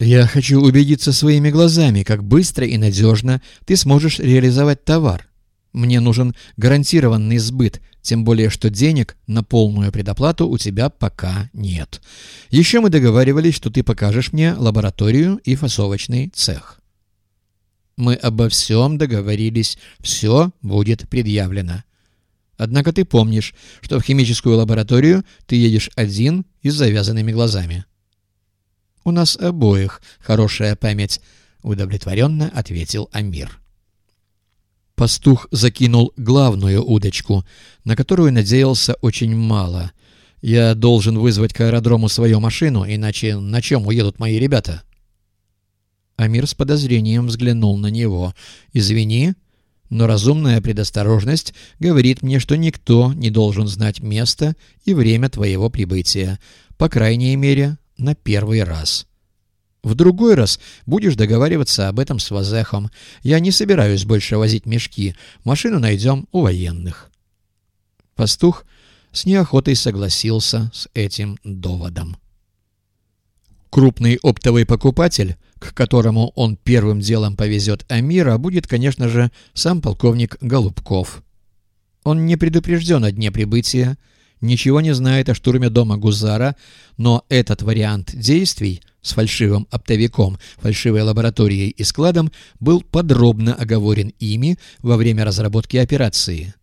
Я хочу убедиться своими глазами, как быстро и надежно ты сможешь реализовать товар. Мне нужен гарантированный сбыт, тем более что денег на полную предоплату у тебя пока нет. Еще мы договаривались, что ты покажешь мне лабораторию и фасовочный цех. Мы обо всем договорились, все будет предъявлено. Однако ты помнишь, что в химическую лабораторию ты едешь один и с завязанными глазами. «У нас обоих хорошая память», — удовлетворенно ответил Амир. Пастух закинул главную удочку, на которую надеялся очень мало. «Я должен вызвать к аэродрому свою машину, иначе на чем уедут мои ребята?» Амир с подозрением взглянул на него. «Извини, но разумная предосторожность говорит мне, что никто не должен знать место и время твоего прибытия. По крайней мере, на первый раз. В другой раз будешь договариваться об этом с Вазехом. Я не собираюсь больше возить мешки. Машину найдем у военных. Пастух с неохотой согласился с этим доводом. Крупный оптовый покупатель, к которому он первым делом повезет Амира, будет, конечно же, сам полковник Голубков. Он не предупрежден о дне прибытия, ничего не знает о штурме дома Гузара, но этот вариант действий с фальшивым оптовиком, фальшивой лабораторией и складом был подробно оговорен ими во время разработки операции.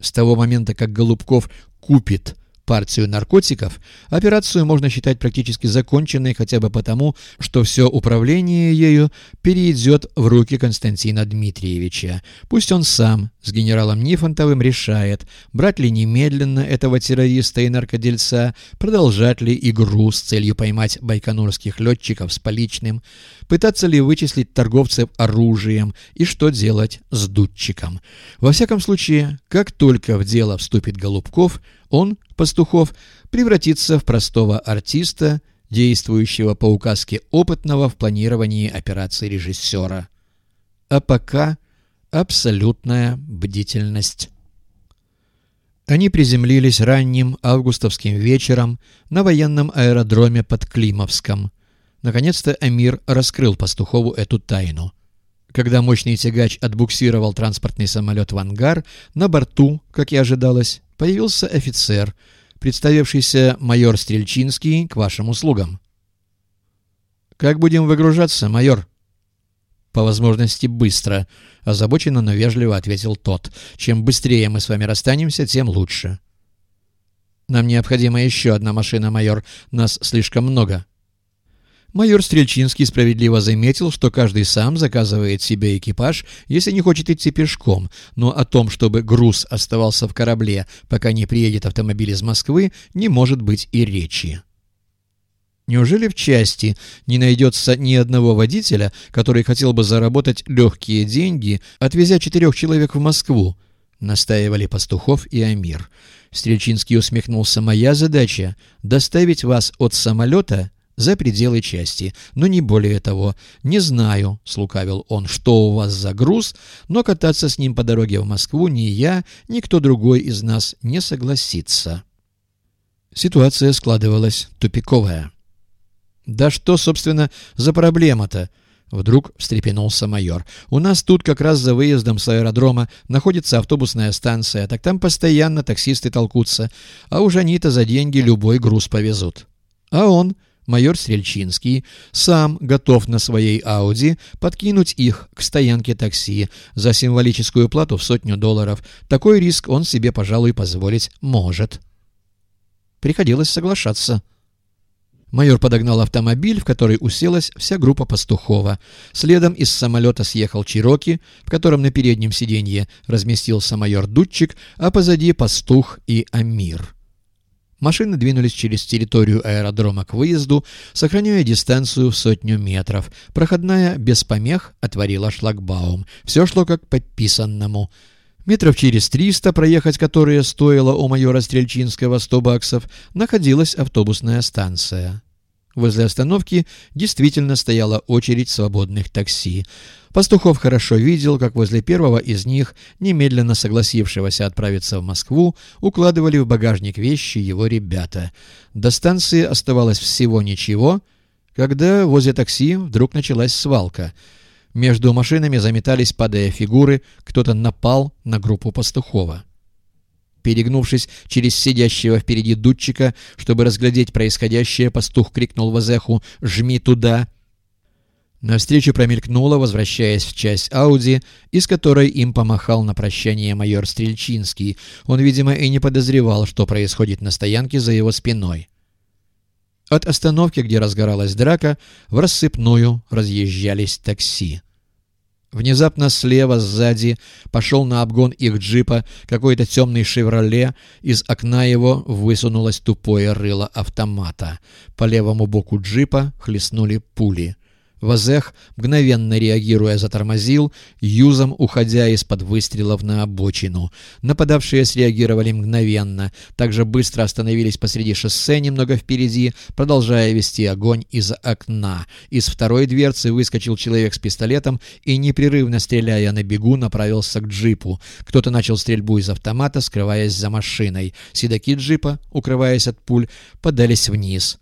С того момента, как Голубков купит партию наркотиков, операцию можно считать практически законченной хотя бы потому, что все управление ею перейдет в руки Константина Дмитриевича. Пусть он сам с генералом Нифонтовым решает, брать ли немедленно этого террориста и наркодельца, продолжать ли игру с целью поймать байконурских летчиков с поличным, пытаться ли вычислить торговцев оружием и что делать с дудчиком. Во всяком случае, как только в дело вступит Голубков, он, Пастухов, превратится в простого артиста, действующего по указке опытного в планировании операции режиссера. А пока абсолютная бдительность. Они приземлились ранним августовским вечером на военном аэродроме под Климовском. Наконец-то Амир раскрыл Пастухову эту тайну. Когда мощный тягач отбуксировал транспортный самолет в ангар, на борту, как и ожидалось, появился офицер, представившийся майор Стрельчинский к вашим услугам. «Как будем выгружаться, майор?» «По возможности быстро», — озабоченно, но вежливо ответил тот. «Чем быстрее мы с вами расстанемся, тем лучше». «Нам необходима еще одна машина, майор. Нас слишком много». Майор Стрельчинский справедливо заметил, что каждый сам заказывает себе экипаж, если не хочет идти пешком, но о том, чтобы груз оставался в корабле, пока не приедет автомобиль из Москвы, не может быть и речи. Неужели в части не найдется ни одного водителя, который хотел бы заработать легкие деньги, отвезя четырех человек в Москву? Настаивали Пастухов и Амир. Стрельчинский усмехнулся. «Моя задача — доставить вас от самолета за пределы части, но не более того. Не знаю, — слукавил он, — что у вас за груз, но кататься с ним по дороге в Москву ни я, ни кто другой из нас не согласится. Ситуация складывалась тупиковая. «Да что, собственно, за проблема-то?» Вдруг встрепенулся майор. «У нас тут как раз за выездом с аэродрома находится автобусная станция, так там постоянно таксисты толкутся, а уж они-то за деньги любой груз повезут. А он, майор Стрельчинский сам готов на своей «Ауди» подкинуть их к стоянке такси за символическую плату в сотню долларов. Такой риск он себе, пожалуй, позволить может. Приходилось соглашаться. Майор подогнал автомобиль, в который уселась вся группа Пастухова. Следом из самолета съехал Чироки, в котором на переднем сиденье разместился майор Дудчик, а позади Пастух и Амир. Машины двинулись через территорию аэродрома к выезду, сохраняя дистанцию в сотню метров. Проходная без помех отворила шлагбаум. Все шло как подписанному. Метров через триста, проехать которые стоило у майора Стрельчинского сто баксов, находилась автобусная станция. Возле остановки действительно стояла очередь свободных такси. Пастухов хорошо видел, как возле первого из них, немедленно согласившегося отправиться в Москву, укладывали в багажник вещи его ребята. До станции оставалось всего ничего, когда возле такси вдруг началась свалка. Между машинами заметались, падая фигуры, кто-то напал на группу Пастухова. Перегнувшись через сидящего впереди дудчика, чтобы разглядеть происходящее, пастух крикнул Вазеху «Жми туда!». Навстречу промелькнула, возвращаясь в часть Ауди, из которой им помахал на прощание майор Стрельчинский. Он, видимо, и не подозревал, что происходит на стоянке за его спиной. От остановки, где разгоралась драка, в рассыпную разъезжались такси. Внезапно слева, сзади, пошел на обгон их джипа какой-то темный «Шевроле». Из окна его высунулось тупое рыло автомата. По левому боку джипа хлестнули пули. Вазех, мгновенно реагируя, затормозил, юзом уходя из-под выстрелов на обочину. Нападавшие среагировали мгновенно, также быстро остановились посреди шоссе немного впереди, продолжая вести огонь из окна. Из второй дверцы выскочил человек с пистолетом и, непрерывно стреляя на бегу, направился к джипу. Кто-то начал стрельбу из автомата, скрываясь за машиной. Седаки джипа, укрываясь от пуль, подались вниз.